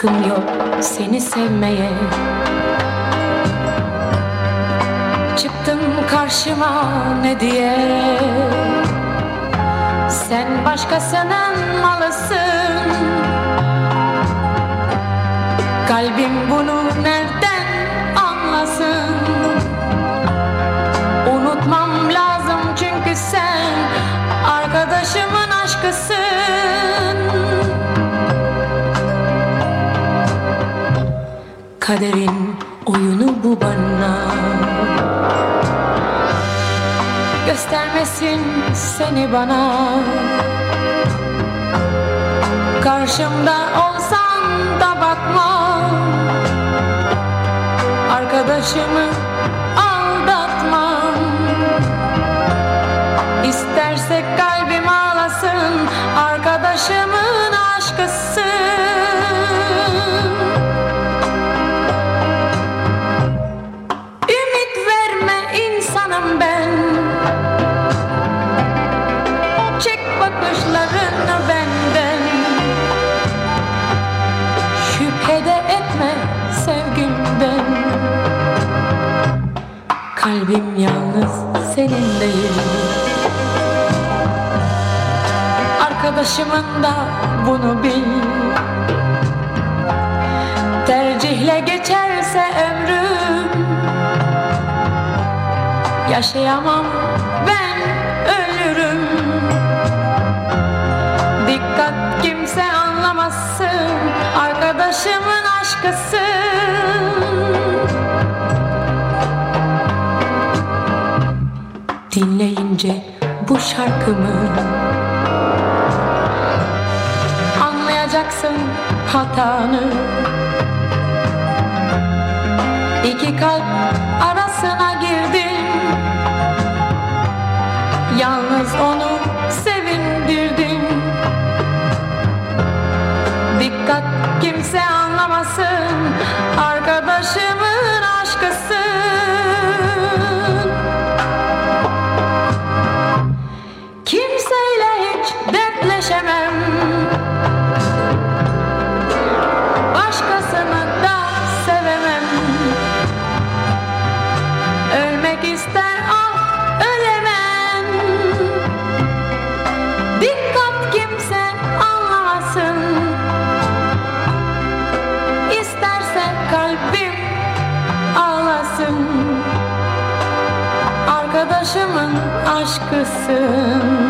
Hakkım yok seni sevmeye. Çıktın karşıma ne diye? Sen başkasının malısın. Kalbim bunu nereden anlasın? Unutmam lazım çünkü sen Arkadaşımın aşkısın Kaderin oyunu bu bana. Göstermesin seni bana. Karşımda olsan da bakma. Arkadaşımı bakışlarını benden Şüphede etme sevgimden. Kalbim yalnız senin değil. Arkadaşımın da bunu bil. Tercihle geçerse ömrüm Yaşayamam ben ölürüm anlamasın Arkadaşımın aşkısın Dinleyince bu şarkımı Anlayacaksın hatanı. İki kalp arasına girdim Yalnız onu sevindirdim kimse anlamasın. Arkadaşımın aşkısın Kimseyle hiç dertleşemem. Başkasını da sevemem. Ölmek ister Arkadaşımın aşkısın